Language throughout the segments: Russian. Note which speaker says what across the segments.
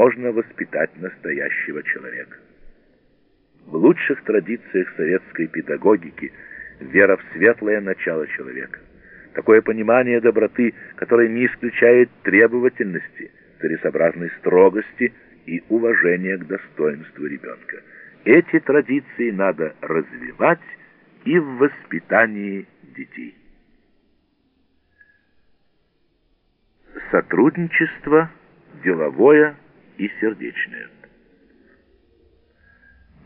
Speaker 1: можно воспитать настоящего человека. В лучших традициях советской педагогики вера в светлое начало человека. Такое понимание доброты, которое не исключает требовательности, целесообразной строгости и уважения к достоинству ребенка. Эти традиции надо развивать и в воспитании детей. Сотрудничество деловое и сердечное.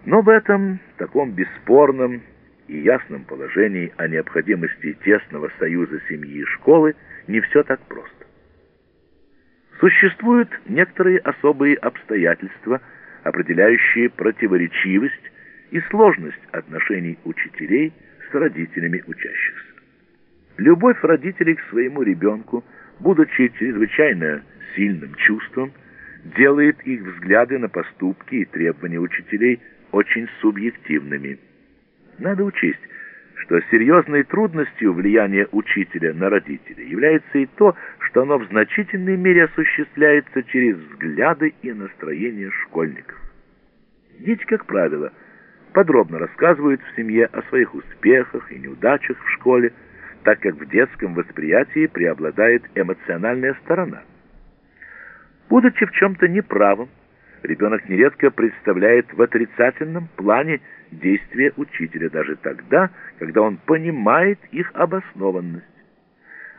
Speaker 1: Но в этом таком бесспорном и ясном положении о необходимости тесного союза семьи и школы не все так просто. Существуют некоторые особые обстоятельства, определяющие противоречивость и сложность отношений учителей с родителями учащихся. Любовь родителей к своему ребенку, будучи чрезвычайно сильным чувством, делает их взгляды на поступки и требования учителей очень субъективными. Надо учесть, что серьезной трудностью влияния учителя на родителей является и то, что оно в значительной мере осуществляется через взгляды и настроения школьников. Дети, как правило, подробно рассказывают в семье о своих успехах и неудачах в школе, так как в детском восприятии преобладает эмоциональная сторона. Будучи в чем-то неправым, ребенок нередко представляет в отрицательном плане действия учителя даже тогда, когда он понимает их обоснованность.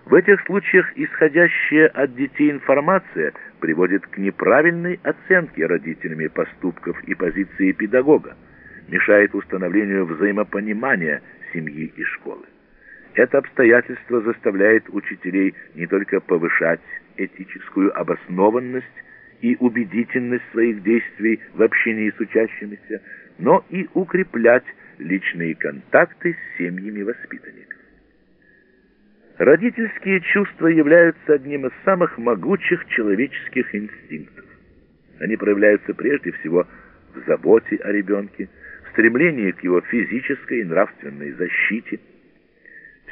Speaker 1: В этих случаях исходящая от детей информация приводит к неправильной оценке родителями поступков и позиции педагога, мешает установлению взаимопонимания семьи и школы. Это обстоятельство заставляет учителей не только повышать этическую обоснованность и убедительность своих действий в общении с учащимися, но и укреплять личные контакты с семьями воспитанников. Родительские чувства являются одним из самых могучих человеческих инстинктов. Они проявляются прежде всего в заботе о ребенке, в стремлении к его физической и нравственной защите.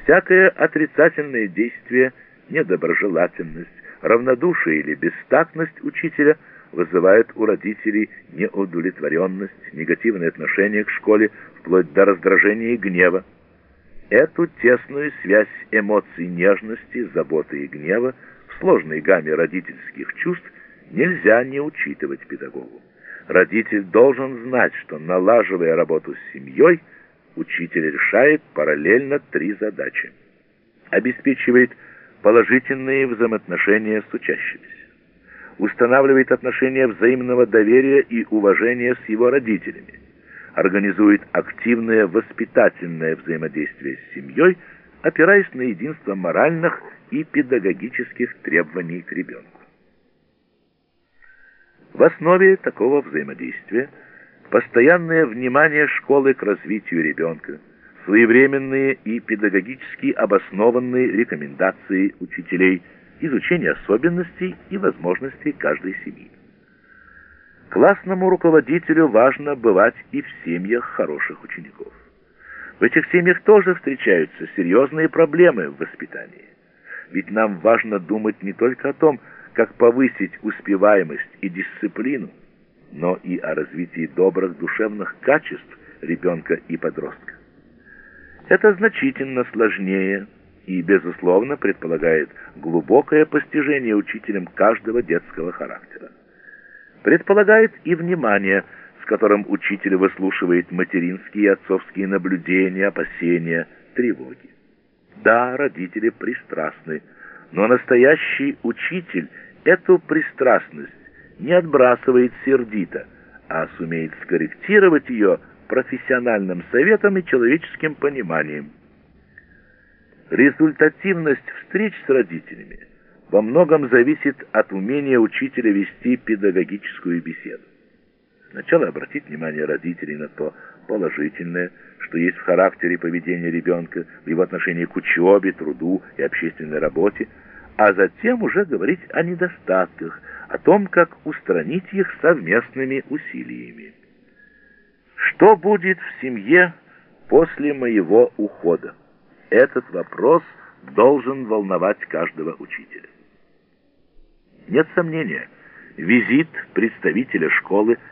Speaker 1: Всякое отрицательное действие, недоброжелательность, равнодушие или бестактность учителя вызывает у родителей неудовлетворенность, негативное отношение к школе, вплоть до раздражения и гнева. Эту тесную связь эмоций нежности, заботы и гнева в сложной гамме родительских чувств нельзя не учитывать педагогу. Родитель должен знать, что налаживая работу с семьей, учитель решает параллельно три задачи. Обеспечивает положительные взаимоотношения с учащимися. Устанавливает отношения взаимного доверия и уважения с его родителями. Организует активное воспитательное взаимодействие с семьей, опираясь на единство моральных и педагогических требований к ребенку. В основе такого взаимодействия постоянное внимание школы к развитию ребенка, своевременные и педагогически обоснованные рекомендации учителей, изучение особенностей и возможностей каждой семьи. Классному руководителю важно бывать и в семьях хороших учеников. В этих семьях тоже встречаются серьезные проблемы в воспитании. Ведь нам важно думать не только о том, как повысить успеваемость и дисциплину, но и о развитии добрых душевных качеств ребенка и подростка. Это значительно сложнее и, безусловно, предполагает глубокое постижение учителем каждого детского характера. Предполагает и внимание, с которым учитель выслушивает материнские и отцовские наблюдения, опасения, тревоги. Да, родители пристрастны, но настоящий учитель эту пристрастность не отбрасывает сердито, а сумеет скорректировать ее профессиональным советом и человеческим пониманием. Результативность встреч с родителями во многом зависит от умения учителя вести педагогическую беседу. Сначала обратить внимание родителей на то положительное, что есть в характере поведения ребенка, в отношении к учебе, труду и общественной работе, а затем уже говорить о недостатках, о том, как устранить их совместными усилиями. Что будет в семье после моего ухода? Этот вопрос должен волновать каждого учителя. Нет сомнения, визит представителя школы